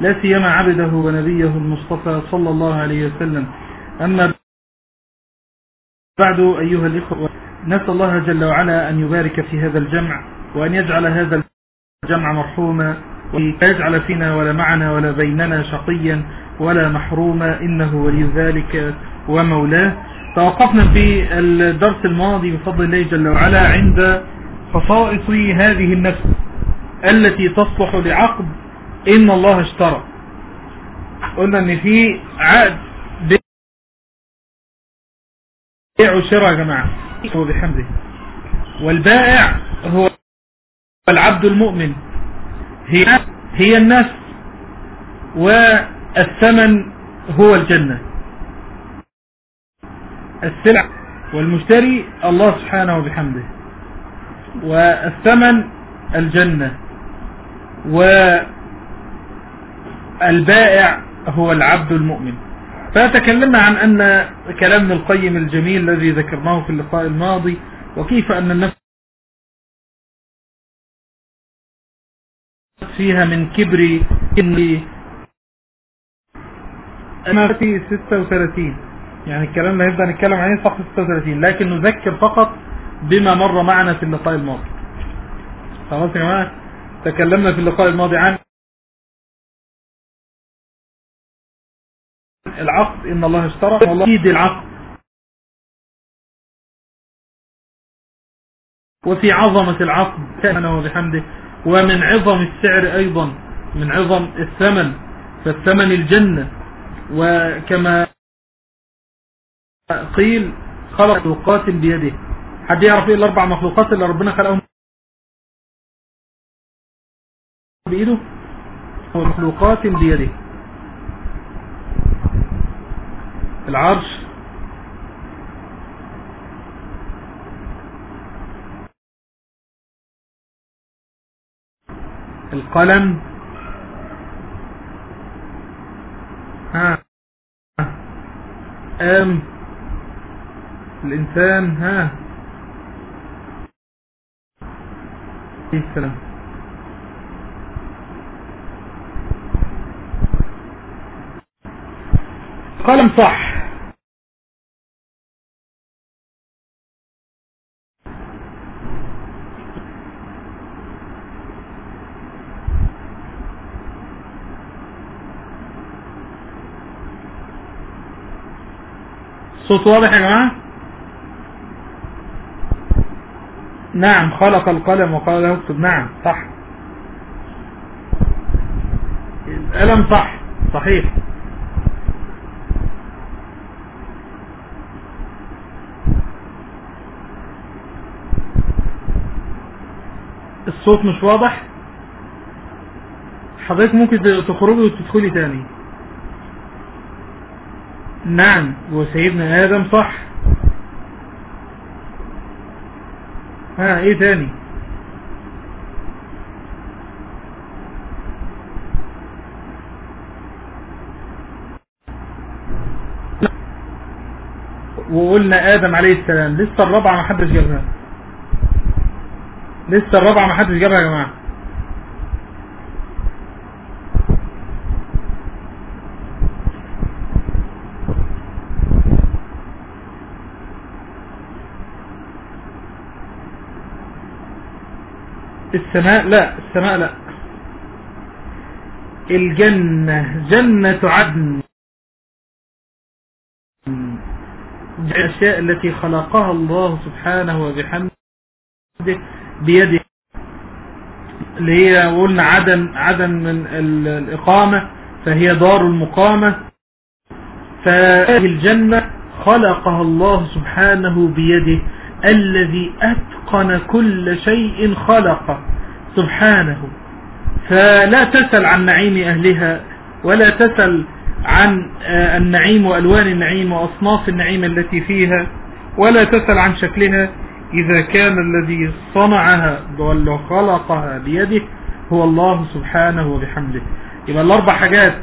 لا سيما عبده ونبيه المصطفى صلى الله عليه وسلم. أما بعد أيها الإخوة نسأل الله جل وعلا أن يبارك في هذا الجمع وأن يجعل هذا الجمع مرحوما ويجعل فينا ولا معنا ولا بيننا شقيا ولا محروما إنه ولي ذلك ومولاه. توقفنا في الدرس الماضي بفضل الله جل وعلا عند خصائص هذه النفس التي تصلح لعقد إن الله اشترى. قلنا إن في عقد بيع وشراء يا جماعة. هو بحمده. والبائع هو العبد المؤمن. هي هي النفس والثمن هو الجنة. السلع والمشتري الله سبحانه وبحمده. والثمن الجنة. والبائع هو العبد المؤمن. فتكلمنا عن أن كلام ابن القيم الجميل الذي ذكرناه في اللقاء الماضي وكيف أن النفس فيها من كبر إن أنا في 36 يعني الكلام اللي هنبدأ نتكلم عليه صح 36 لكن نذكر فقط بما مر معنا في اللقاء الماضي. خلاص يا جماعة؟ تكلمنا في اللقاء الماضي عن العقد إن الله اشترى والله يفيد العقد. وفي عظمة العقد سبحانه وبحمده ومن عظم السعر أيضا من عظم الثمن فالثمن الجنة. وكما قيل خلق مخلوقات بيده. حد يعرف إيه الأربع مخلوقات اللي ربنا خلقهم؟ بإيده؟ هو مخلوقات بيده. العرش. القلم. ها. آم. الإنسان. ها. السلام. قلم صح. صوت واضح يا جماعة؟ نعم خلق القلم وقال له اكتب. نعم صح. القلم صح صحيح. الصوت مش واضح؟ حضرتك ممكن تخرجي وتدخلي تاني. نعم وسيدنا آدم صح. ها إيه تاني؟ وقلنا آدم عليه السلام لسه الرابعة ما حدش جابها. لسه الرابعة ما حدش جابها يا جماعة. السماء لا السماء لا. الجنة جنة عدن. الأشياء التي خلقها الله سبحانه وبحمده بيده. اللي هي قلنا عدن عدن من الإقامة فهي دار المقامة. فهذه الجنة خلقها الله سبحانه بيده. الذي أتقن كل شيء خلق سبحانه. فلا تسل عن نعيم أهلها ولا تسل عن آه، النعيم وألوان النعيم وأصناف النعيم التي فيها ولا تسأل عن شكلها. إذا كان الذي صنعها وخلقها بيده هو الله سبحانه وبحمده. يبقى الأربع حاجات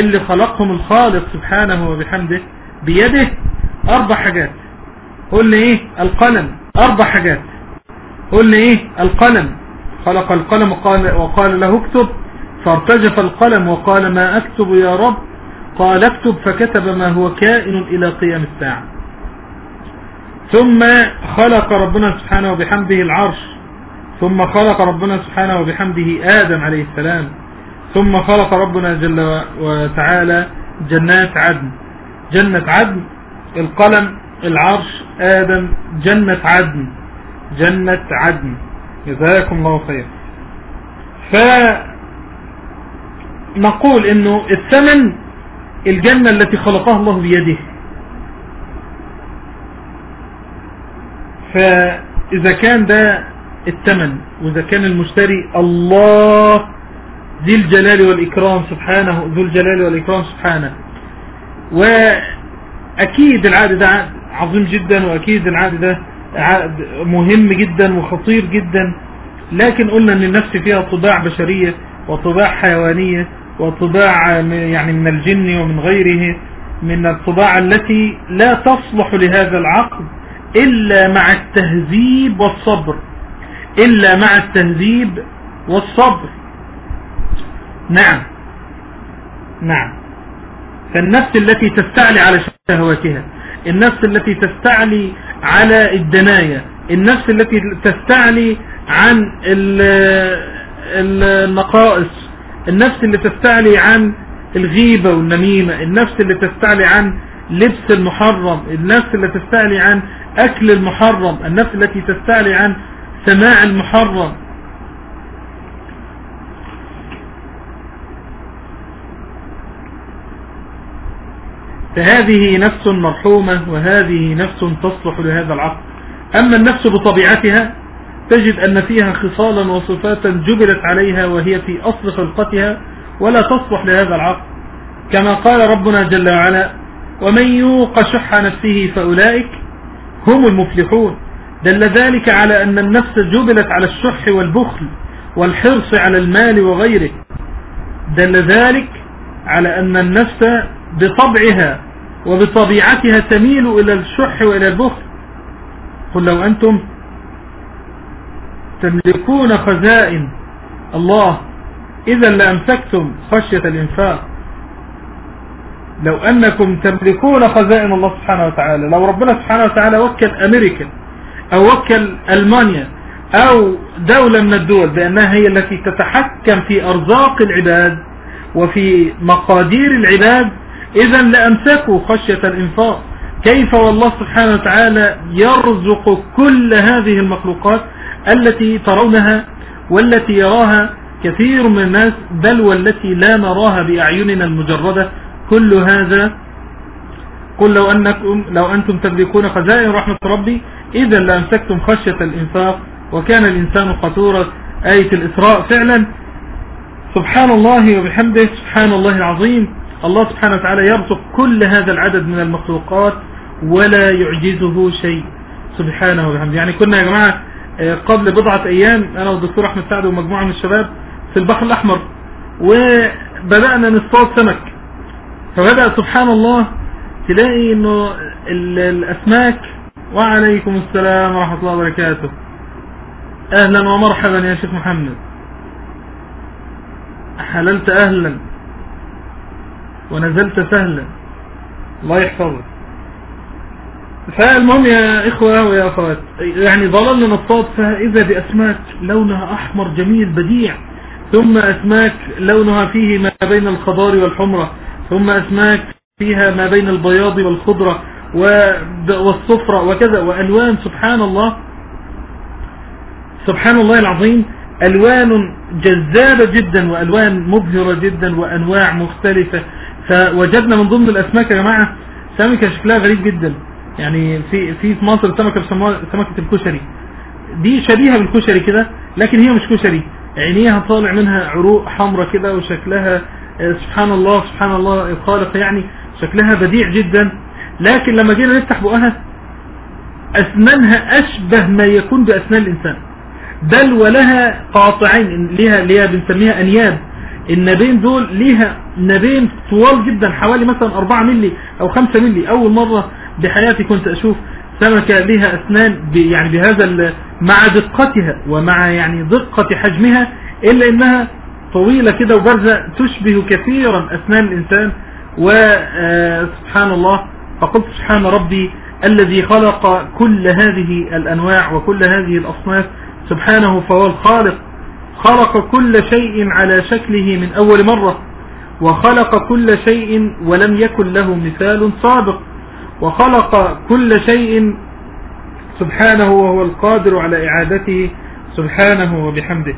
اللي خلقهم الخالق سبحانه وبحمده بيده أربع حاجات. قلنا إيه؟ القلم. أربع حاجات. قلنا إيه؟ القلم. خلق القلم وقال, وقال له اكتب. فارتجف القلم وقال ما أكتب يا رب؟ قال اكتب. فكتب ما هو كائن إلى قيام الساعة. ثم خلق ربنا سبحانه وبحمده العرش. ثم خلق ربنا سبحانه وبحمده آدم عليه السلام. ثم خلق ربنا جل وتعالى جنات عدن. جنة عدن. القلم العرش آدم جنة عدن جنة عدن. جزاكم الله خير. فنقول إنه الثمن الجنة التي خلقها الله بيده. فإذا كان ده الثمن وإذا كان المشتري الله ذي الجلال والإكرام سبحانه ذو الجلال والإكرام سبحانه. وأكيد العقد ده عظيم جدا وأكيد العقد ده مهم جدا وخطير جدا. لكن قلنا إن النفس فيها طباع بشرية وطباع حيوانية وطباع يعني من الجن ومن غيره من الطباع التي لا تصلح لهذا العقد إلا مع التهذيب والصبر. إلا مع التهذيب والصبر. نعم. نعم. فالنفس التي تستعلي على شهواتها النفس التي تستعلي على الدناية النفس التي تستعلي عن النقائص النفس اللي تستعلي عن الغيبة والنميمة النفس اللي تستعلي عن لبس المحرم النفس اللي تستعلي عن أكل المحرم النفس التي تستعلي عن سماع المحرم. فهذه نفس مرحومة وهذه نفس تصلح لهذا العقل. أما النفس بطبيعتها تجد أن فيها خصالا وصفات جبلت عليها وهي في أصل خلقتها ولا تصلح لهذا العقل. كما قال ربنا جل وعلا ومن يوق شح نفسه فأولئك هم المفلحون. دل ذلك على أن النفس جبلت على الشح والبخل والحرص على المال وغيره. دل ذلك على أن النفس بطبعها وبطبيعتها تميل إلى الشح وإلى البخل. قل لو أنتم تملكون خزائن الله إذا لأمسكتم خشية الإنفاق. لو أنكم تملكون خزائن الله سبحانه وتعالى لو ربنا سبحانه وتعالى وكل أمريكا أو وكل ألمانيا أو دولة من الدول بأنها هي التي تتحكم في أرزاق العباد وفي مقادير العباد إذا لأمسكوا خشية الإنفاق. كيف والله سبحانه وتعالى يرزق كل هذه المخلوقات التي ترونها والتي يراها كثير من الناس بل والتي لا نراها بأعيننا المجردة. كل هذا قل لو أنكم لو أنتم تملكون خزائن رحمة ربي إذا لأمسكتم خشية الإنفاق. وكان الإنسان قتورا آية الإسراء فعلا. سبحان الله وبحمده سبحان الله العظيم. الله سبحانه وتعالى يرزق كل هذا العدد من المخلوقات ولا يعجزه شيء. سبحانه وبحمده يعني كنا يا جماعة آه، قبل بضعة أيام أنا والدكتور أحمد سعد ومجموعة من الشباب في البحر الأحمر وبدأنا نصطاد سمك. فبدأ سبحان الله تلاقي إنه الأسماك وعليكم السلام ورحمة الله وبركاته. أهلا ومرحبا يا شيخ محمد. حللت أهلا. ونزلت سهلا. الله يحفظك. فالمهم يا إخوة ويا أخوات يعني ظللنا نصطاد فإذا بأسماك لونها أحمر جميل بديع ثم أسماك لونها فيه ما بين الخضار والحمرة ثم أسماك فيها ما بين البياض والخضرة والصفرة وكذا وألوان سبحان الله. سبحان الله العظيم ألوان جذابة جدا وألوان مبهرة جدا وأنواع مختلفة. فوجدنا من ضمن الأسماك يا جماعة سمكة شكلها غريب جدا. يعني في في في مصر سمكة بسموها سمكة الكشري. دي شبيهة بالكشري كده لكن هي مش كشري. عينيها طالع منها عروق حمراء كده وشكلها آه، سبحان الله سبحان الله الخالق يعني شكلها بديع جدا. لكن لما جينا نفتح بقها أسنانها أشبه ما يكون بأسنان الإنسان. بل ولها قاطعين ليها اللي هي بنسميها أنياب. النبين دول ليها نبين طوال جدا حوالي مثلا 4 ملي أو 5 ملي. أول مرة بحياتي كنت أشوف سمكة لها أسنان ب- يعني بهذا مع دقتها ومع يعني دقة حجمها إلا إنها طويلة كده وبارزة تشبه كثيرا أسنان الإنسان. وسبحان الله فقلت سبحان ربي الذي خلق كل هذه الأنواع وكل هذه الأصناف سبحانه فهو الخالق. خلق كل شيء على شكله من أول مرة وخلق كل شيء ولم يكن له مثال سابق وخلق كل شيء سبحانه وهو القادر على إعادته سبحانه وبحمده.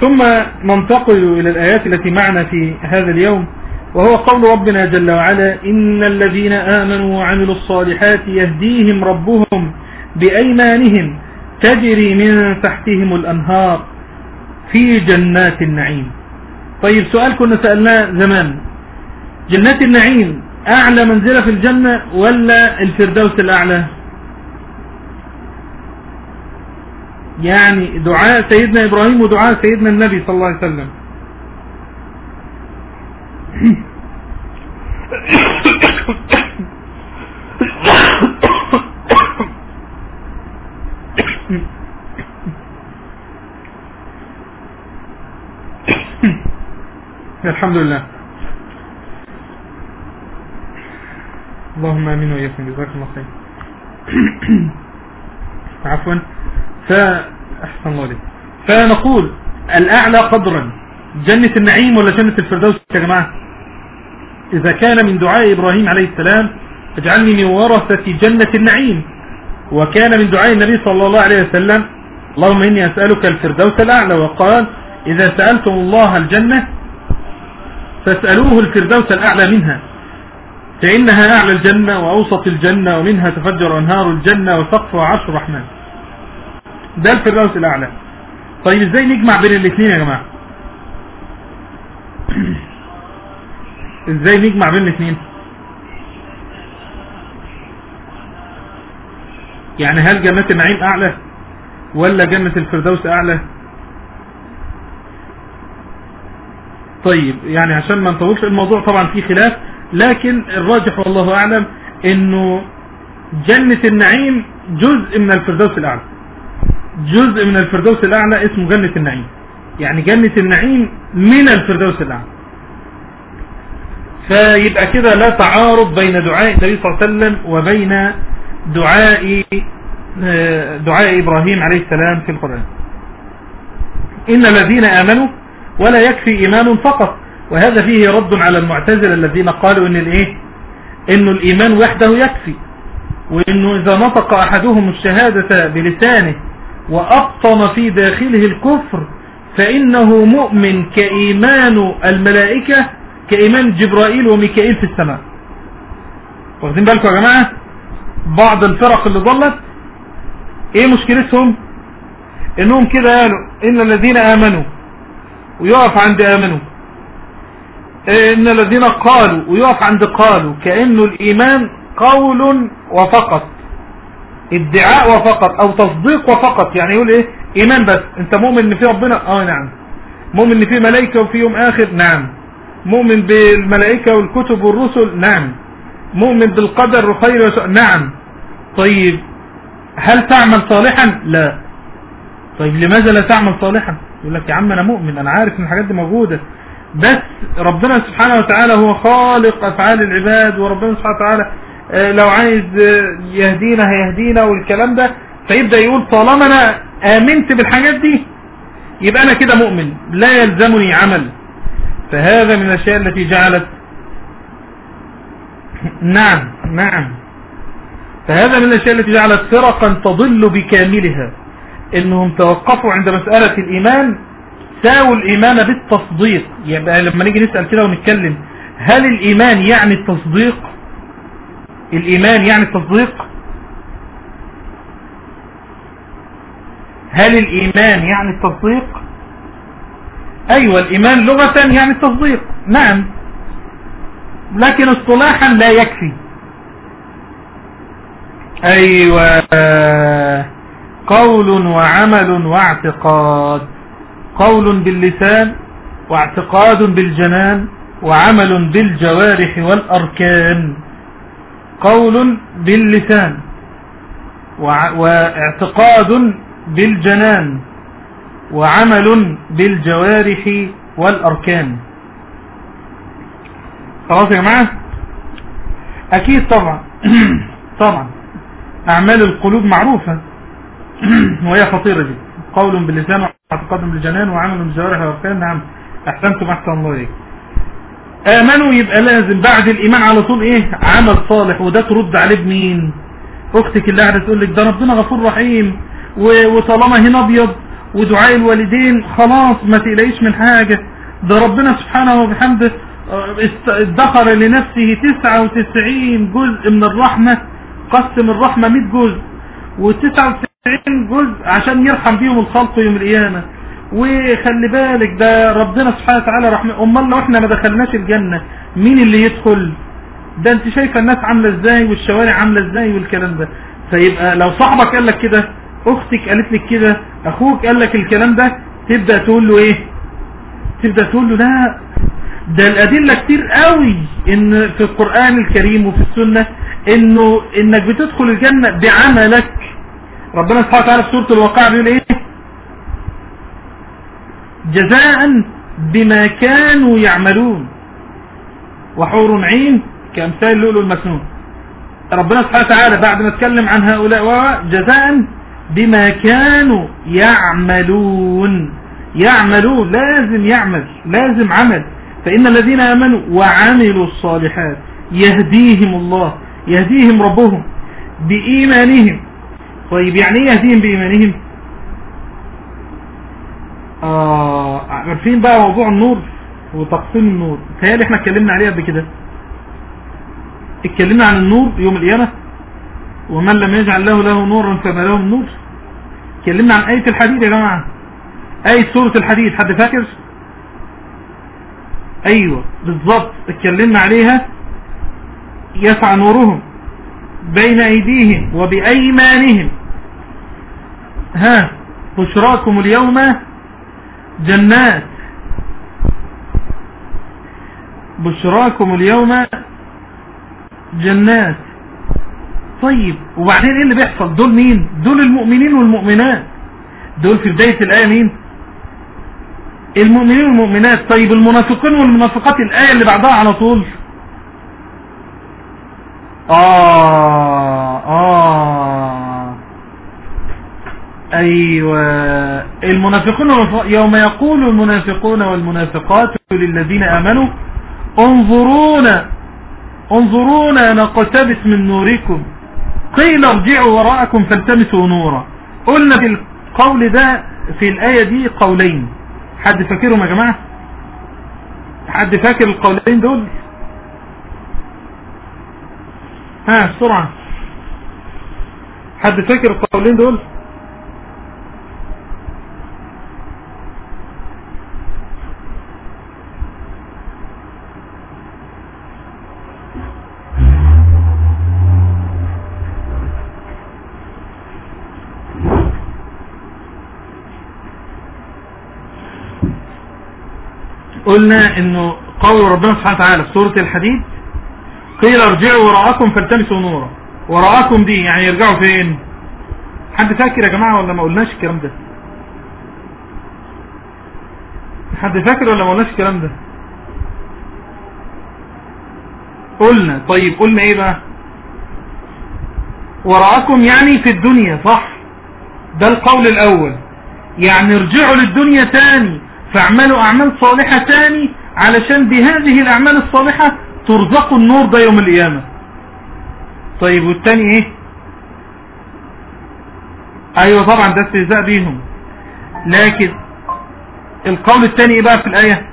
ثم ننتقل إلى الآيات التي معنا في هذا اليوم وهو قول ربنا جل وعلا إن الذين آمنوا وعملوا الصالحات يهديهم ربهم بأيمانهم تجري من تحتهم الأنهار. في جنات النعيم طيب سؤال كنا سألناه زمان جنات النعيم أعلى منزلة في الجنة ولا الفردوس الأعلى يعني دعاء سيدنا إبراهيم ودعاء سيدنا النبي صلى الله عليه وسلم الحمد لله. اللهم آمين وإياكم. جزاك الله خير. عفوا. فاحسن الله عليك فنقول الأعلى قدرا. جنة النعيم ولا جنة الفردوس يا جماعة؟ إذا كان من دعاء إبراهيم عليه السلام اجعلني من ورثة جنة النعيم. وكان من دعاء النبي صلى الله عليه وسلم اللهم إني أسألك الفردوس الأعلى. وقال إذا سألتم الله الجنة فاسألوه الفردوس الأعلى منها فإنها أعلى الجنة وأوسط الجنة ومنها تفجر أنهار الجنة وسقفها عرش الرحمن. ده الفردوس الأعلى. طيب إزاي نجمع بين الاثنين يا جماعة؟ إزاي نجمع بين الاثنين يعني هل جنة النعيم أعلى ولا جنة الفردوس أعلى؟ طيب يعني عشان ما نطولش الموضوع طبعا فيه خلاف لكن الراجح والله أعلم إنه جنة النعيم جزء من الفردوس الأعلى. جزء من الفردوس الأعلى اسمه جنة النعيم. يعني جنة النعيم من الفردوس الأعلى. فيبقى كده لا تعارض بين دعاء النبي صلى الله عليه وسلم وبين دعاء دعاء إبراهيم عليه السلام في القرآن. إن الذين آمنوا ولا يكفي إيمان فقط. وهذا فيه رد على المعتزلة الذين قالوا إن الإيه؟ إنه الإيمان وحده يكفي. وإنه إذا نطق أحدهم الشهادة بلسانه وأبطن في داخله الكفر فإنه مؤمن كإيمان الملائكة كإيمان جبرائيل وميكائيل في السماء. واخدين بالكم يا جماعة؟ بعض الفرق اللي ضلت إيه مشكلتهم؟ إنهم كده قالوا إن الذين آمنوا ويقف عند امنوا إن الذين قالوا ويقف عند قالوا كأنه الإيمان قول وفقط. ادعاء وفقط أو تصديق وفقط. يعني يقول إيه؟ إيمان بس. أنت مؤمن إن في ربنا؟ آه نعم. مؤمن إن في ملائكة وفي يوم آخر؟ نعم. مؤمن بالملائكة والكتب والرسل؟ نعم. مؤمن بالقدر وخير وشر نعم. طيب هل تعمل صالحا؟ لا. طيب لماذا لا تعمل صالحا؟ يقول لك يا عم أنا مؤمن أنا عارف إن الحاجات دي موجودة. بس ربنا سبحانه وتعالى هو خالق أفعال العباد وربنا سبحانه وتعالى لو عايز يهدينا هيهدينا والكلام ده. فيبدأ يقول طالما أنا آمنت بالحاجات دي يبقى أنا كده مؤمن. لا يلزمني عمل. فهذا من الأشياء التي جعلت نعم نعم. فهذا من الأشياء التي جعلت فرقا تضل بكاملها. إنهم توقفوا عند مسألة الإيمان ساووا الإيمان بالتصديق. يبقى لما نيجي نسأل كده ونتكلم هل الإيمان يعني التصديق؟ الإيمان يعني التصديق؟ هل الإيمان يعني التصديق؟ أيوه الإيمان لغة يعني التصديق. نعم. لكن اصطلاحا لا يكفي. أيوه. قول وعمل واعتقاد. قول باللسان واعتقاد بالجنان وعمل بالجوارح والأركان. قول باللسان واعتقاد بالجنان وعمل بالجوارح والأركان. خلاص يا جماعة؟ أكيد طبعا. طبعا. أعمال القلوب معروفة. وهي خطيرة دي قول باللسان واعتقاد بالجنان وعمل بالجوارح والأركان نعم. أحسنتم أحسن الله إليك. آمنوا يبقى لازم بعد الإيمان على طول إيه؟ عمل صالح وده ترد عليه بمين؟ أختك اللي قاعدة تقول لك ده ربنا غفور رحيم وطالما هنا أبيض ودعاء الوالدين خلاص ما تقلقيش من حاجة. ده ربنا سبحانه وبحمده ادخر لنفسه 99 جزء من الرحمة قسم الرحمة 100 جزء و99 جزء عشان يرحم بيهم الخلق يوم القيامة. وخلي بالك ده ربنا سبحانه وتعالى رحمه أمال لو إحنا ما دخلناش الجنة مين اللي يدخل؟ ده أنت شايفه الناس عاملة إزاي والشوارع عاملة إزاي والكلام ده. فيبقى لو صاحبك قال لك كده أختك قالت لك كده أخوك قال لك الكلام ده تبدأ تقول له إيه؟ تبدأ تقول له لا. ده الأدلة كتير قوي إن في القرآن الكريم وفي السنة إنه إنك بتدخل الجنة بعملك. ربنا سبحانه وتعالى في سورة الواقع بيقول إيه؟ جزاء بما كانوا يعملون. وحور عين كأمثال اللؤلؤ المكنون ربنا سبحانه وتعالى بعد ما اتكلم عن هؤلاء جزاء بما كانوا يعملون. يعملون لازم يعمل لازم عمل. فإن الذين آمنوا وعملوا الصالحات يهديهم الله يهديهم ربهم بإيمانهم طيب يعني إيه يهديهم بإيمانهم؟ آه عارفين بقى موضوع النور وتقسيم النور. تهيألي إحنا اتكلمنا عليه قبل كده. اتكلمنا عن النور يوم القيامة ومن لم يجعل له له نورا فما له نور. اتكلمنا عن آية الحديد يا جماعة. آية سورة الحديد حد فاكر؟ أيوه بالظبط اتكلمنا عليها. يسعى نورهم بين أيديهم وبأيمانهم. ها بشراكم اليوم جنات. بشراكم اليوم جنات. طيب وبعدين إيه اللي بيحصل؟ دول مين؟ دول المؤمنين والمؤمنات. دول في بداية الآية مين؟ المؤمنين والمؤمنات. طيب المنافقين والمنافقات الآية اللي بعدها على طول. آه آه. أيوة. المنافقون يوم يقول المنافقون والمنافقات للذين آمنوا انظرونا انظرونا نقتبس من نوركم. قيل ارجعوا وراءكم فالتمسوا نورا. قلنا في القول ده في الآية دي قولين. حد فاكرهم يا جماعة؟ حد فاكر القولين دول؟ ها بسرعة. حد فاكر القولين دول؟ قلنا إنه قول ربنا سبحانه وتعالى في سورة الحديد قيل ارجعوا وراءكم فالتمسوا نورا. وراءكم دي يعني يرجعوا فين؟ حد فاكر يا جماعة ولا ما قلناش الكلام ده؟ حد فاكر ولا ما قلناش الكلام ده؟ قلنا. طيب قلنا إيه بقى؟ وراءكم يعني في الدنيا صح؟ ده القول الأول. يعني ارجعوا للدنيا تاني. فاعملوا أعمال صالحة تاني علشان بهذه الأعمال الصالحة ترزقوا النور ده يوم القيامة. طيب والتاني إيه؟ أيوه طبعا ده استهزاء بيهم. لكن القول الثاني إيه بقى في الآية؟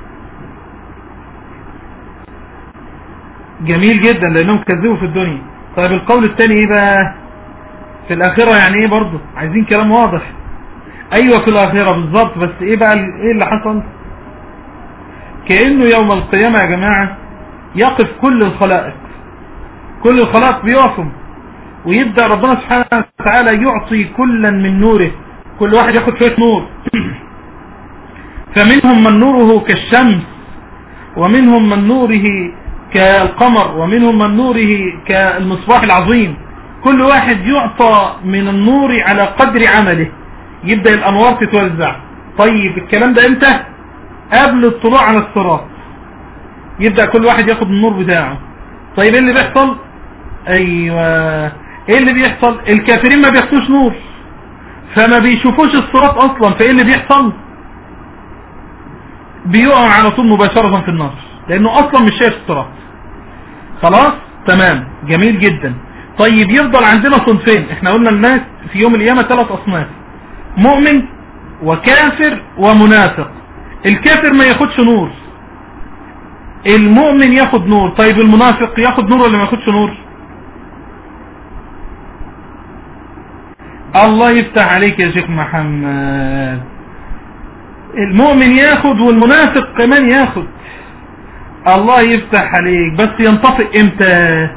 جميل جدا لأنهم كذبوا في الدنيا. طيب القول الثاني إيه بقى؟ في الآخرة يعني إيه برضه؟ عايزين كلام واضح. أيوه في الاخرة بالظبط بس إيه بقى إيه اللي حصل؟ كأنه يوم القيامة يا جماعة يقف كل الخلائق. كل الخلائق بيقفوا. ويبدأ ربنا سبحانه وتعالى يعطي كلا من نوره. كل واحد ياخد شوية نور. فمنهم من نوره كالشمس ومنهم من نوره كالقمر ومنهم من نوره كالمصباح العظيم. كل واحد يعطى من النور على قدر عمله. يبدأ الأنوار تتوزع. طيب الكلام ده إمتى؟ قبل الطلوع على الصراط. يبدأ كل واحد ياخد النور بتاعه. طيب إيه اللي بيحصل؟ أيوه. إيه اللي بيحصل؟ الكافرين ما بياخدوش نور. فما بيشوفوش الصراط أصلا. فإيه اللي بيحصل؟ بيقعوا على طول مباشرة في النار. لأنه أصلا مش شايف الصراط. خلاص؟ تمام. جميل جدا. طيب يفضل عندنا صنفين. إحنا قلنا الناس في يوم القيامة ثلاث أصناف. مؤمن وكافر ومنافق. الكافر ما ياخدش نور. المؤمن ياخد نور. طيب المنافق ياخد نور ولا ما ياخدش نور؟ الله يفتح عليك يا شيخ محمد. المؤمن ياخد والمنافق كمان ياخد. الله يفتح عليك. بس ينطفئ إمتى؟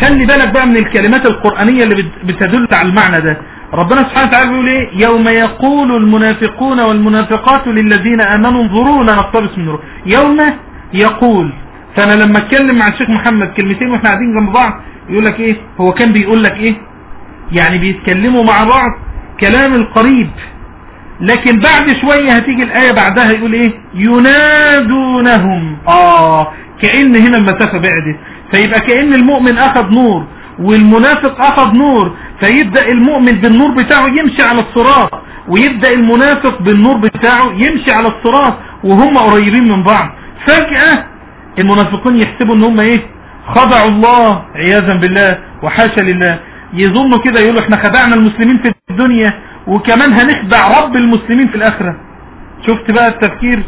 خلي بالك بقى من الكلمات القرآنية اللي بتدل على المعنى ده. ربنا سبحانه وتعالى بيقول إيه؟ يوم يقول المنافقون والمنافقات للذين آمنوا انظرونا نقتبس من نور يوم يقول. فأنا لما أتكلم مع الشيخ محمد كلمتين وإحنا قاعدين جنب بعض يقول لك إيه؟ هو كان بيقول لك إيه؟ يعني بيتكلموا مع بعض كلام القريب. لكن بعد شوية هتيجي الآية بعدها يقول إيه؟ ينادونهم. آه كأن هنا المسافة بعدت. فيبقى كأن المؤمن أخذ نور والمنافق أخذ نور. فيبدأ المؤمن بالنور بتاعه يمشي على الصراط ويبدأ المنافق بالنور بتاعه يمشي على الصراط وهم قريبين من بعض. فجأة المنافقون يحسبوا إن هم إيه؟ خدعوا الله عياذا بالله وحاشا لله. يظنوا كده يقولوا إحنا خدعنا المسلمين في الدنيا وكمان هنخدع رب المسلمين في الآخرة. شفت بقى التفكير؟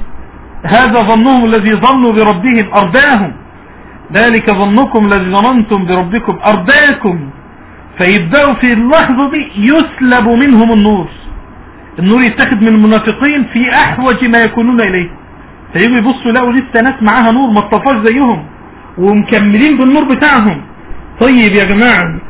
هذا ظنهم الذي ظنوا بربهم أرداهم. ذلك ظنكم الذي ظننتم بربكم أرداكم. فيبدأوا في اللحظة دي يسلب منهم النور. النور يتخذ من المنافقين في أحوج ما يكونون إليه. فيجوا يبصوا يلاقوا لسه ناس معاها نور ما اطفاش زيهم ومكملين بالنور بتاعهم. طيب يا جماعة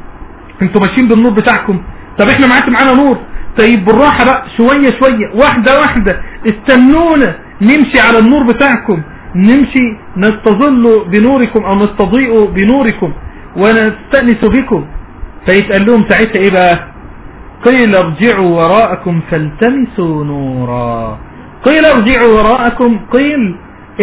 أنتوا ماشيين بالنور بتاعكم. طب إحنا معاك معانا نور. طيب بالراحة بقى شوية شوية واحدة واحدة. استنونا نمشي على النور بتاعكم. نمشي نستظل بنوركم أو نستضيء بنوركم ونستأنس بكم. فيتقال لهم ساعتها إيه بقى قيل ارجعوا وراءكم فالتمسوا نورا. قيل ارجعوا وراءكم قيل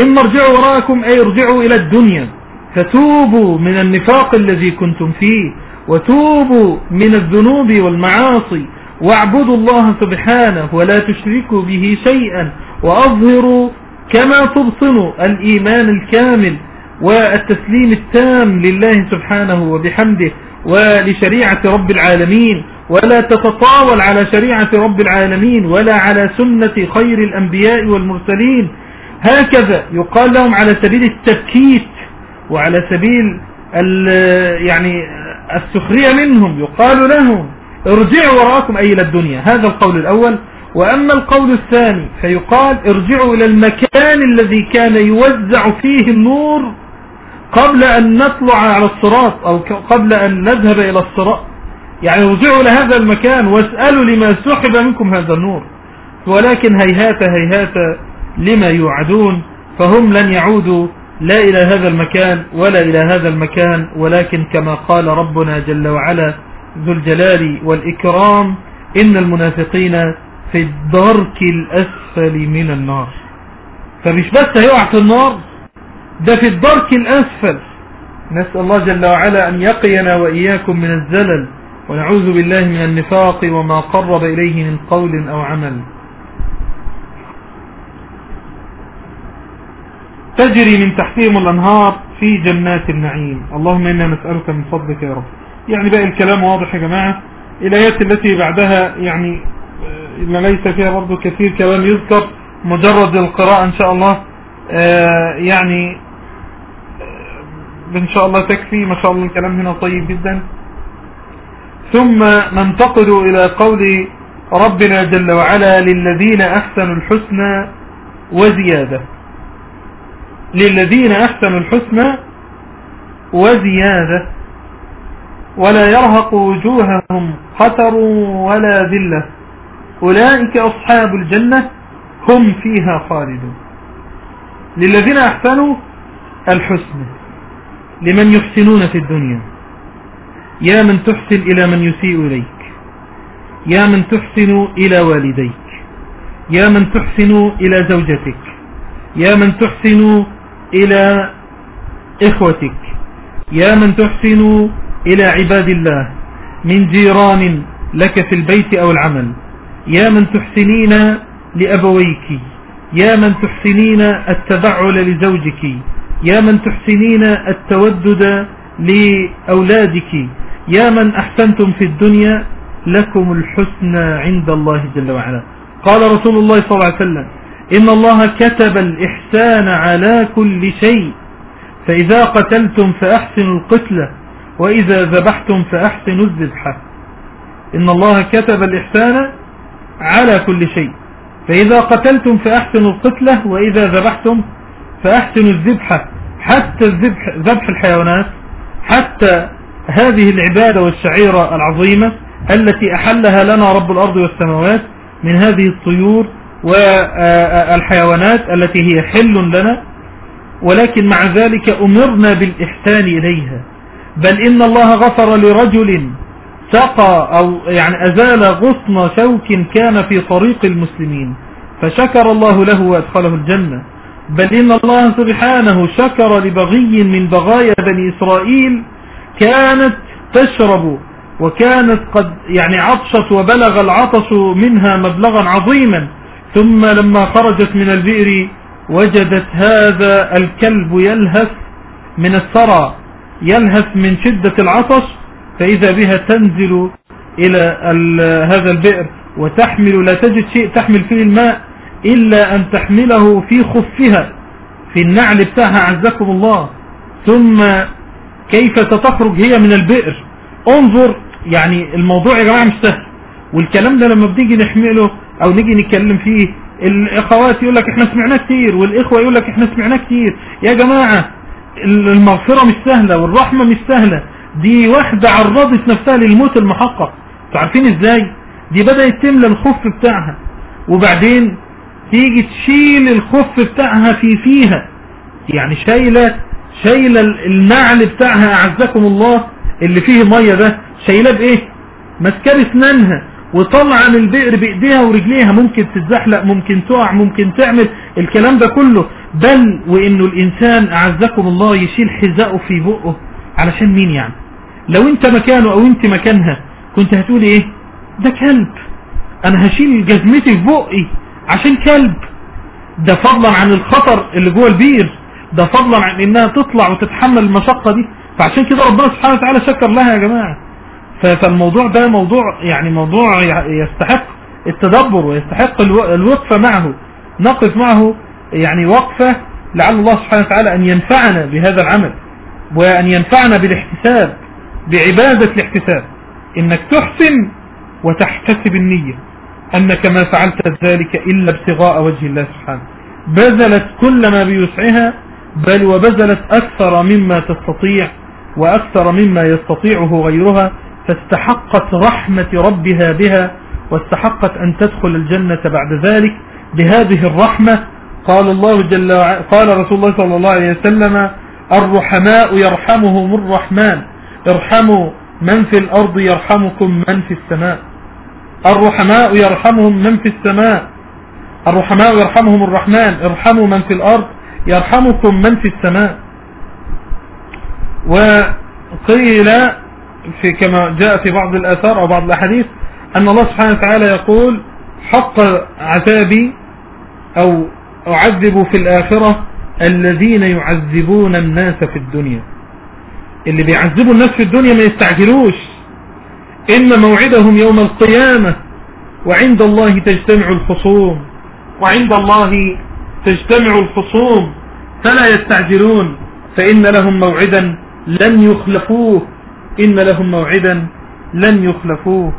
إما ارجعوا وراءكم أي ارجعوا إلى الدنيا. فتوبوا من النفاق الذي كنتم فيه وتوبوا من الذنوب والمعاصي. واعبدوا الله سبحانه ولا تشركوا به شيئا وأظهروا كما تبطنوا الإيمان الكامل والتسليم التام لله سبحانه وبحمده. ولشريعة رب العالمين ولا تتطاول على شريعة رب العالمين ولا على سنة خير الأنبياء والمرسلين. هكذا يقال لهم على سبيل التبكيت وعلى سبيل يعني السخرية منهم. يقال لهم ارجعوا وراءكم أي إلى الدنيا. هذا القول الأول. وأما القول الثاني فيقال ارجعوا إلى المكان الذي كان يوزع فيه النور قبل أن نطلع على الصراط أو قبل أن نذهب إلى الصراط. يعني ارجعوا إلى هذا المكان واسألوا لما سحب منكم هذا النور. ولكن هيهات هيهات لما يوعدون فهم لن يعودوا لا إلى هذا المكان ولا إلى هذا المكان. ولكن كما قال ربنا جل وعلا ذو الجلال والإكرام إن المنافقين في الدرك الأسفل من النار. فمش بس هيقع في النار ده في الدرك الأسفل. نسأل الله جل وعلا أن يقينا وإياكم من الزلل ونعوذ بالله من النفاق وما قرب إليه من قول أو عمل. تجري من تحتهم الأنهار في جنات النعيم. اللهم إنا نسألك من فضلك يا رب. يعني بقى الكلام واضح يا جماعة؟ الآيات التي بعدها يعني ما ليس فيها برضو كثير كلام يذكر مجرد القراءة إن شاء الله يعني إن شاء الله تكفي. ما شاء الله الكلام هنا طيب جدا. ثم ننتقل إلى قول ربنا جل وعلا للذين أحسنوا الحسنى وزيادة. للذين أحسنوا الحسنى وزيادة. ولا يرهق وجوههم قتر ولا ذلة. أولئك أصحاب الجنة هم فيها خالدون. للذين أحسنوا الحسن لمن يحسنون في الدنيا. يا من تحسن إلى من يسيء إليك. يا من تحسن إلى والديك. يا من تحسن إلى زوجتك. يا من تحسن إلى إخوتك. يا من تحسن إلى عباد الله. من جيران لك في البيت أو العمل. يا من تحسنين لأبويك. يا من تحسنين التبعل لزوجك. يا من تحسنين التودد لأولادك يا من أحسنتم في الدنيا لكم الحسنى عند الله جل وعلا. قال رسول الله صلى الله عليه وسلم إن الله كتب الإحسان على كل شيء فإذا قتلتم فأحسنوا القتلة وإذا ذبحتم فأحسنوا الذبحة إن الله كتب الإحسان على كل شيء فإذا قتلتم فأحسنوا القتلة وإذا ذبحتم فأحسنوا الذبحة حتى ذبح الحيوانات حتى هذه العبادة والشعيرة العظيمة التي أحلها لنا رب الأرض والسماوات من هذه الطيور والحيوانات التي هي حل لنا. ولكن مع ذلك أمرنا بالإحسان إليها. بل إن الله غفر لرجل سقى أو يعني أزال غصن شوك كان في طريق المسلمين فشكر الله له وأدخله الجنة. بل إن الله سبحانه شكر لبغي من بغايا بني إسرائيل كانت تشرب وكانت قد يعني عطشت وبلغ العطش منها مبلغا عظيما. ثم لما خرجت من البئر وجدت هذا الكلب يلهث من الثرى يلهث من شدة العطش فإذا بها تنزل إلى هذا البئر وتحمل لا تجد شيء تحمل فيه الماء إلا أن تحمله في خفها في النعل بتاعها عزكم الله. ثم كيف ستخرج؟ هي من البئر. انظر يعني الموضوع يا جماعة مش سهل. والكلام ده لما بنيجي نحمله أو نيجي نتكلم فيه الإخوات يقول لك إحنا سمعناه كتير والإخوة يقول لك إحنا سمعناه كتير. يا جماعة المغفرة مش سهلة والرحمة مش سهلة. دي واحدة عرضت نفسها للموت المحقق. عارفين إزاي؟ دي بدأت تملى الخف بتاعها. وبعدين تيجي تشيل الخف بتاعها في فيها. يعني شايلة شايلة النعل بتاعها أعزكم الله اللي فيه مية ده شايلاه بإيه؟ ماسكاه باسنانها وطلع من البئر بإيديها ورجليها ممكن تتزحلق ممكن تقع ممكن تعمل الكلام ده كله. بل وانه الإنسان أعزكم الله يشيل حذاءه في بقه. علشان مين يعني؟ لو أنت مكانه أو أنت مكانها كنت هتقول إيه؟ ده كلب. أنا هشيل جزمتي في بقي. عشان كلب. ده فضلا عن الخطر اللي جوه البير. ده فضلا عن إنها تطلع وتتحمل المشقة دي. فعشان كده ربنا سبحانه وتعالى شكر لها يا جماعة. فالموضوع ده موضوع يعني موضوع يستحق التدبر ويستحق الوقفة معه. نقف معه يعني وقفة لعل الله سبحانه وتعالى أن ينفعنا بهذا العمل وأن ينفعنا بالاحتساب بعبادة الاحتساب. إنك تحسن وتحتسب النية. أنك ما فعلت ذلك إلا ابتغاء وجه الله سبحانه. بذلت كل ما بيسعها بل وبذلت أكثر مما تستطيع وأكثر مما يستطيعه غيرها فاستحقت رحمة ربها بها واستحقت أن تدخل الجنة بعد ذلك بهذه الرحمة. قال الله جل قال رسول الله صلى الله عليه وسلم الرحماء يرحمهم الرحمن ارحموا من في الأرض يرحمكم من في السماء. الرحماء يرحمهم من في السماء. الرحماء يرحمهم الرحمن. ارحموا من في الأرض يرحمكم من في السماء. وقيل في كما جاء في بعض الآثار أو بعض الأحاديث أن الله سبحانه وتعالى يقول حق عذابي أو أعذب في الآخرة الذين يعذبون الناس في الدنيا. اللي بيعذبوا الناس في الدنيا ما يستعجلوش. إن موعدهم يوم القيامة وعند الله تجتمع الخصوم وعند الله تجتمع الخصوم فلا يستعجلون. فإن لهم موعدا لن يخلفوه. إن لهم موعدا لن يخلفوه.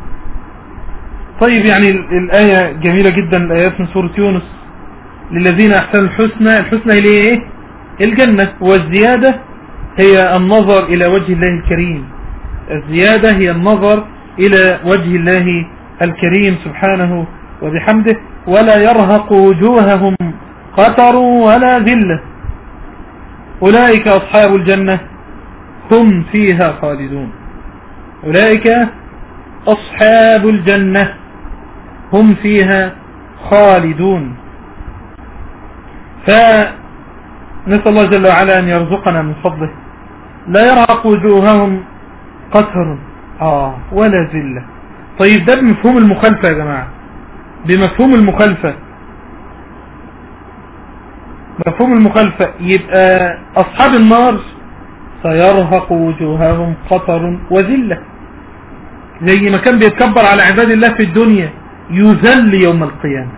طيب يعني الآية جميلة جدا. الآيات من سورة يونس. للذين أحسنوا الحسنى. الحسنى هي إيه؟ الجنة. والزيادة هي النظر إلى وجه الله الكريم. الزيادة هي النظر إلى وجه الله الكريم سبحانه وبحمده ولا يرهق وجوههم قتر ولا ذلة. أولئك أصحاب الجنة هم فيها خالدون. أولئك أصحاب الجنة هم فيها خالدون. فنسأل الله جل وعلا أن يرزقنا من فضله. لا يرهق وجوههم قتر. آه ولا ذلة. طيب ده بمفهوم المخالفة يا جماعة. بمفهوم المخالفة. مفهوم المخالفة. يبقى أصحاب النار سيرهق وجوههم قطر وذلة. زي ما كان بيتكبر على عباد الله في الدنيا يذل يوم القيامة.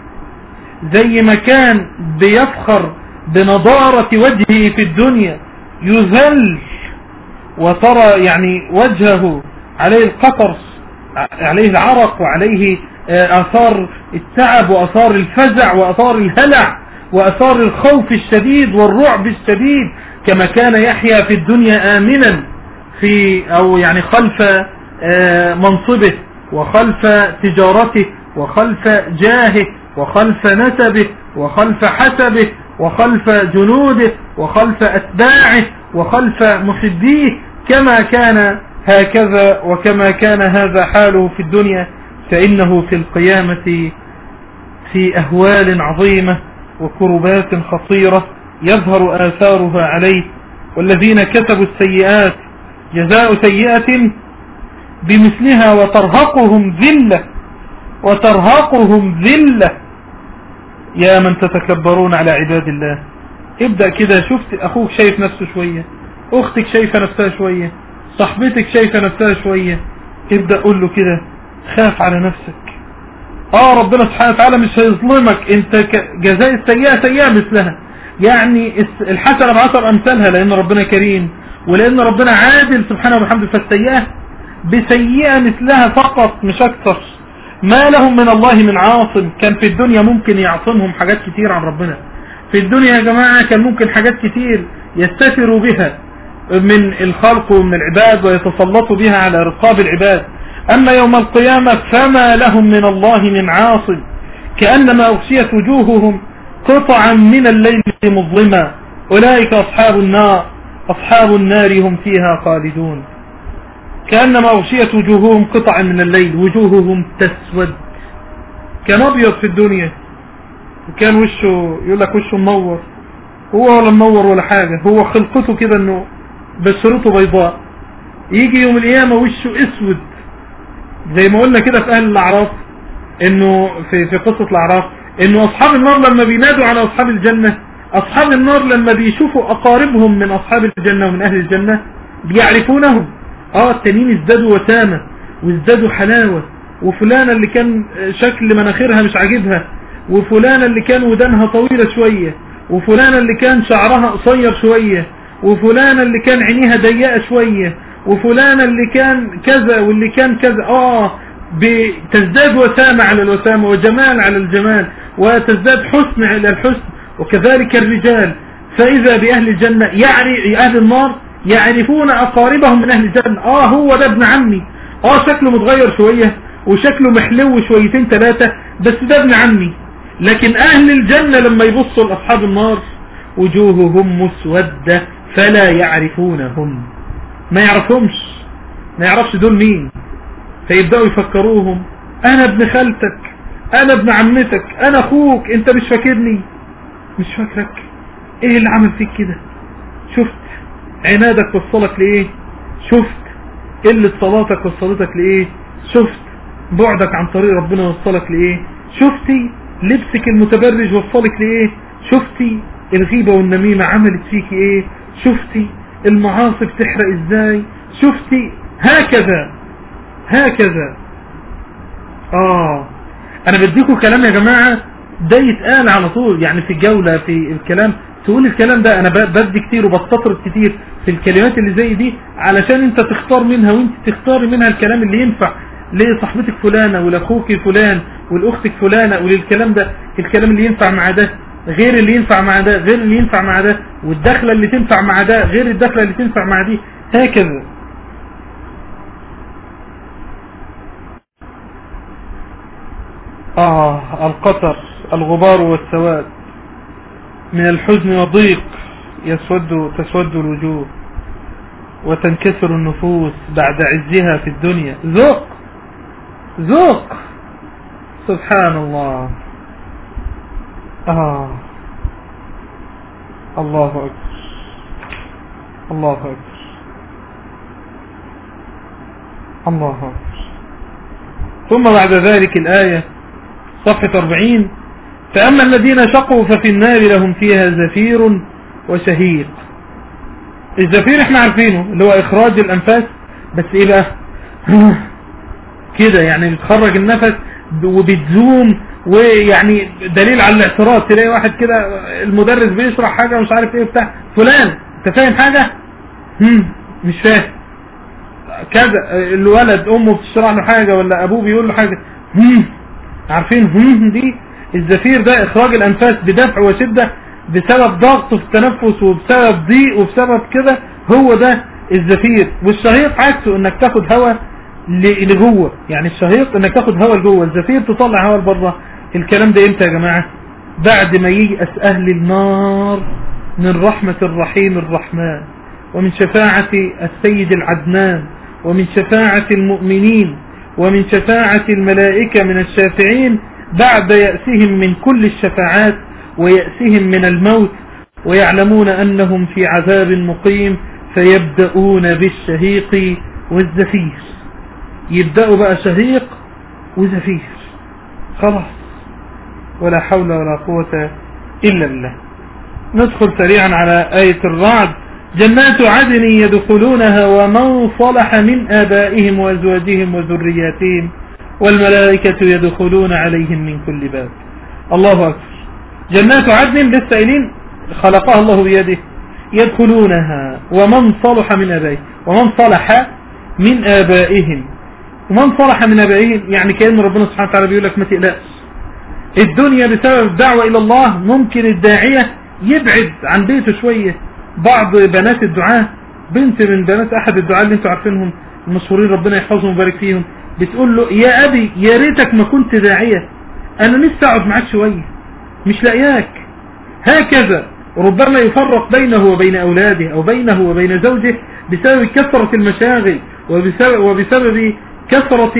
زي ما كان بيفخر بنضارة وجهه في الدنيا يذل وترى يعني وجهه عليه القطر عليه العرق وعليه آثار التعب وآثار الفزع وآثار الهلع وآثار الخوف الشديد والرعب الشديد كما كان يحيا في الدنيا آمنا في أو يعني خلف منصبه وخلف تجارته وخلف جاهه وخلف نسبه وخلف حسبه وخلف جنوده وخلف أتباعه وخلف محبيه كما كان هكذا وكما كان هذا حاله في الدنيا فإنه في القيامة في أهوال عظيمة وكربات خطيرة يظهر آثارها عليه. والذين كتبوا السيئات جزاء سيئة بمثلها وترهقهم ذلة وترهقهم ذلة. يا من تتكبرون على عباد الله. ابدأ كده شفت أخوك شايف نفسه شوية أختك شايفة نفسها شوية. صاحبتك شايفة نفسها شوية. ابدأ قول له كده خاف على نفسك. آه ربنا سبحانه وتعالى مش هيظلمك. أنت جزاء السيئة سيئة مثلها. يعني الحسنة بعشر أمثالها لأن ربنا كريم ولأن ربنا عادل سبحانه وبحمده فالسيئة بسيئة مثلها فقط مش أكثر. ما لهم من الله من عاصم. كان في الدنيا ممكن يعصمهم حاجات كتير عن ربنا. في الدنيا يا جماعة كان ممكن حاجات كتير يستثروا بها. من الخلق ومن العباد ويتسلطوا بها على رقاب العباد. أما يوم القيامة فما لهم من الله من عاصم. كأنما أغشيت وجوههم قطعا من الليل مظلما. أولئك أصحاب النار. أصحاب النار هم فيها خالدون. كأنما أغشيت وجوههم قطعا من الليل. وجوههم تسود. كان أبيض في الدنيا. وكان وشه يقول لك وشه منور. هو ولا منور ولا حاجة. هو خلقته كده إنه بشرته بيضاء يجي يوم القيامة وشه أسود. زي ما قلنا كده في أهل الأعراف إنه في, في قصة الأعراف إنه أصحاب النار لما بينادوا على أصحاب الجنة أصحاب النار لما بيشوفوا أقاربهم من أصحاب الجنة ومن أهل الجنة بيعرفونهم. آه التانيين ازدادوا وسامة وازدادوا حلاوة وفلانة اللي كان شكل مناخيرها مش عاجبها وفلانة اللي كان ودانها طويلة شوية وفلانة اللي كان شعرها قصير شوية. وفلانة اللي كان عينيها ضيقة شوية وفلانة اللي كان كذا واللي كان كذا آه بتزداد وسامة على الوسامة وجمال على الجمال وتزداد حسن على الحسن وكذلك الرجال. فإذا بأهل الجنة يعني أهل النار يعرفون أقاربهم من أهل الجنة. آه هو ده ابن عمي. آه شكله متغير شوية وشكله محلو شويتين ثلاثة بس ده ابن عمي. لكن أهل الجنة لما يبصوا لأصحاب النار وجوههم مسودة. فلا يعرفونهم. ما يعرفهمش. ما يعرفش دول مين. فيبدأوا يفكروهم. أنا ابن خالتك. أنا ابن عمتك. أنا أخوك. أنت مش فاكرني. مش فاكرك. إيه اللي عمل فيك كده؟ شفت. عنادك وصلك لإيه؟ شفت. قلة صلاتك وصلتك لإيه؟ شفت. بعدك عن طريق ربنا وصلك لإيه؟ شفتي. لبسك المتبرج وصلك لإيه؟ شفتي. الغيبة والنميمة عملت فيك إيه؟ شفتي المعاصي بتحرق إزاي؟ شفتي؟ هكذا هكذا. آه. أنا بديكم كلام يا جماعة ده يتقال على طول. يعني في الجولة في الكلام. تقول الكلام ده أنا بدي كتير وبستطرد كتير في الكلمات اللي زي دي علشان أنت تختار منها وأنت تختاري منها الكلام اللي ينفع لصاحبتك فلانة ولأخوك فلان ولأختك فلانة وللكلام ده الكلام اللي ينفع مع ده. غير اللي ينفع مع ده غير اللي ينفع مع ده والدخلة اللي تنفع مع ده غير الدخلة اللي تنفع مع دي. هكذا. آه القطر الغبار والسواد. من الحزن والضيق يسود تسود الوجوه وتنكسر النفوس بعد عزها في الدنيا. ذوق ذوق. سبحان الله. آه. الله أكبر. الله أكبر. الله أكبر. ثم بعد ذلك الآية صفحة 40 فأما الذين شقوا ففي النار لهم فيها زفير وشهيق. الزفير إحنا عارفينه اللي هو إخراج الأنفاس بس إيه بقى؟ كده يعني بتخرج النفس وبتزوم ويعني دليل على الاعتراض تلاقي واحد كده المدرس بيشرح حاجة مش عارف إيه بتاع فلان انت فاهم حاجة؟ هم مش فاهم. كذا الولد أمه بتشرح له حاجة ولا أبوه بيقول له حاجة هم عارفين هم دي؟ الزفير ده إخراج الأنفاس بدفع وشدة بسبب ضغط في التنفس وبسبب ضيق وبسبب كده هو ده الزفير. والشهيق عكسه إنك تاخد هواء لجوه يعني الشهيق إنك تاخد هواء لجوه الزفير تطلع هواء لبره. الكلام ده إمتى يا جماعة؟ بعد ما ييأس أهل النار من رحمة الرحيم الرحمن ومن شفاعة السيد العدنان ومن شفاعة المؤمنين ومن شفاعة الملائكة من الشافعين بعد يأسهم من كل الشفاعات ويأسهم من الموت ويعلمون أنهم في عذاب مقيم فيبدأون بالشهيق والزفير. يبدأوا بقى شهيق وزفير. خلاص. ولا حول ولا قوة إلا بالله. ندخل سريعا على آية الرعد. جنات عدن يدخلونها ومن صلح من آبائهم وأزواجهم وذرياتهم والملائكة يدخلون عليهم من كل باب. الله أكبر. جنات عدن للسائلين خلقها الله بيده. يدخلونها ومن صلح من آبائهم. ومن صلح من آبائهم. ومن صلح من آبائهم يعني كأن ربنا سبحانه وتعالى بيقول لك ما تقلقش. الدنيا بسبب الدعوة إلى الله ممكن الداعية يبعد عن بيته شوية. بعض بنات الدعاء بنت من بنات أحد الدعاء اللي أنتوا عارفينهم المشهورين ربنا يحفظهم ويبارك فيهم بتقول له يا أبي يا ريتك ما كنت داعية. أنا نفسي أقعد معاك شوية. مش لاقياك. هكذا ربما يفرق بينه وبين أولاده أو بينه وبين زوجه بسبب كثرة المشاغل وبسبب, وبسبب كثرة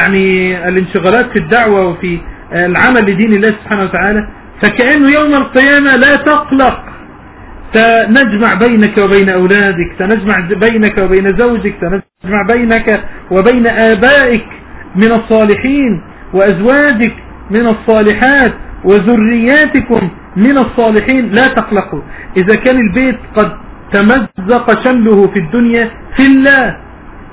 يعني الانشغالات في الدعوة وفي العمل لدين الله سبحانه وتعالى فكأنه يوم القيامة لا تقلق. سنجمع بينك وبين أولادك سنجمع بينك وبين زوجك سنجمع بينك وبين آبائك من الصالحين وأزواجك من الصالحات وذرياتكم من الصالحين لا تقلقوا. إذا كان البيت قد تمزق شمله في الدنيا في الله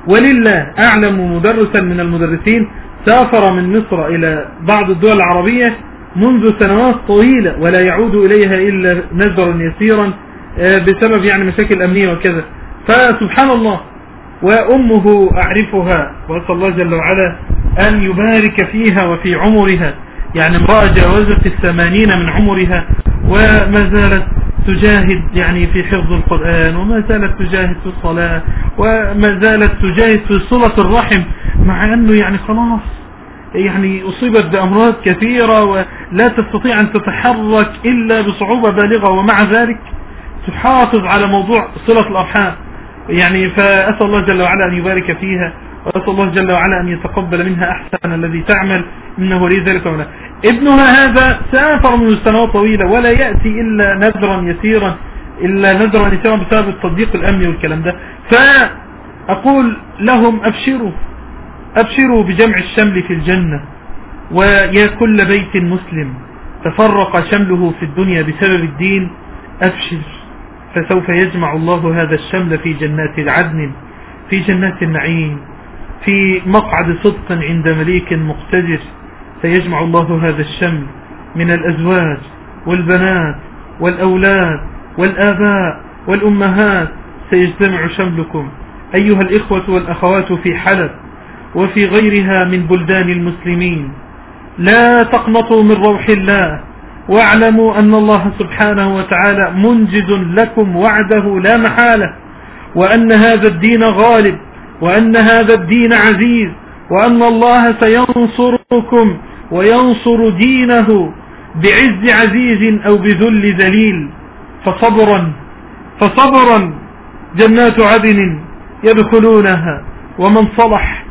ولله أعلم مدرسا من المدرسين. سافر من مصر إلى بعض الدول العربية منذ سنوات طويلة ولا يعود إليها إلا نزرا يسيرا بسبب يعني مشاكل أمنية وكذا. فسبحان الله وأمه أعرفها وأسأل الله جل وعلا أن يبارك فيها وفي عمرها. يعني امرأة جاوزت الثمانين من عمرها وما زالت تجاهد يعني في حفظ القرآن وما زالت تجاهد في الصلاة وما زالت تجاهد في صلة الرحم مع أنه يعني خلاص يعني أصيبت بأمراض كثيرة ولا تستطيع أن تتحرك إلا بصعوبة بالغة ومع ذلك تحافظ على موضوع صلة الأرحام. يعني فأسأل الله جل وعلا أن يبارك فيها وأسأل الله جل وعلا أن يتقبل منها أحسن الذي تعمل إنه ولي ذلك ولا ابنها هذا سافر منذ سنوات طويلة ولا يأتي إلا نذرا يسيرا إلا نذرا يسيرا بسبب التضييق الأمني والكلام ده. فأقول لهم أبشروا أبشروا بجمع الشمل في الجنة. ويا كل بيت مسلم تفرق شمله في الدنيا بسبب الدين. أبشر فسوف يجمع الله هذا الشمل في جنات العدن في جنات النعيم في مقعد صدق عند مليك مقتدر. سيجمع الله هذا الشمل من الأزواج والبنات والأولاد والآباء والأمهات. سيجتمع شملكم أيها الإخوة والأخوات في حلب وفي غيرها من بلدان المسلمين. لا تقنطوا من روح الله واعلموا أن الله سبحانه وتعالى منجز لكم وعده لا محالة وأن هذا الدين غالب وأن هذا الدين عزيز وأن الله سينصركم وينصر دينه بعز عزيز أو بذل ذليل. فصبرا فصبرا جنات عدن يدخلونها. ومن صلح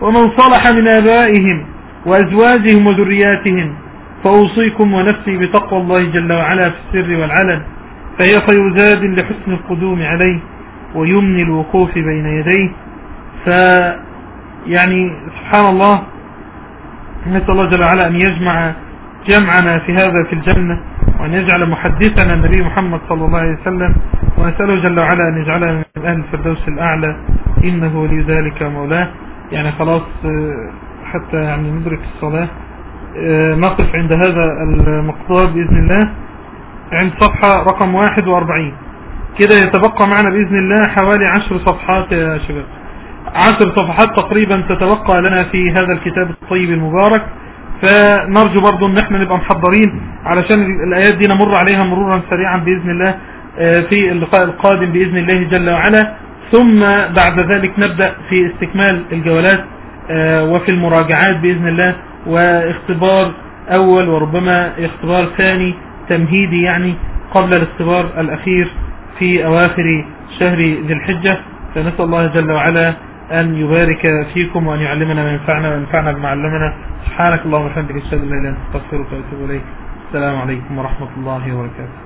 ومن صلح من آبائهم وأزواجهم وذرياتهم. فأوصيكم ونفسي بتقوى الله جل وعلا في السر والعلن. فهي خير زاد لحسن القدوم عليه ويمن الوقوف بين يديه. ف يعني سبحان الله نسأل الله جل وعلا أن يجمع جمعنا في هذا في الجنة وأن يجعل محدثنا النبي محمد صلى الله عليه وسلم ونسأله جل وعلا أن يجعلنا من أهل الفردوس الأعلى إنه لذلك مولاه. يعني خلاص حتى يعني ندرك الصلاة. نقف عند هذا المقدار بإذن الله. عند صفحة رقم 41 كده يتبقى معنا بإذن الله حوالي عشر صفحات يا شباب. عشر صفحات تقريبا تتبقى لنا في هذا الكتاب الطيب المبارك. فنرجو برضو إن إحنا نبقى محضرين علشان الآيات دي نمر عليها مرورا سريعا بإذن الله في اللقاء القادم بإذن الله جل وعلا. ثم بعد ذلك نبدأ في استكمال الجولات وفي المراجعات بإذن الله واختبار أول وربما اختبار ثاني تمهيدي يعني قبل الاختبار الأخير في أواخر شهر ذي الحجة. فنسأل الله جل وعلا أن يبارك فيكم وأن يعلمنا ما ينفعنا وينفعنا بما علمنا سبحانك اللهم وبحمدك أشهد أن لا إله إلا أنت أستغفرك وأتوب إليك. السلام عليكم ورحمة الله وبركاته.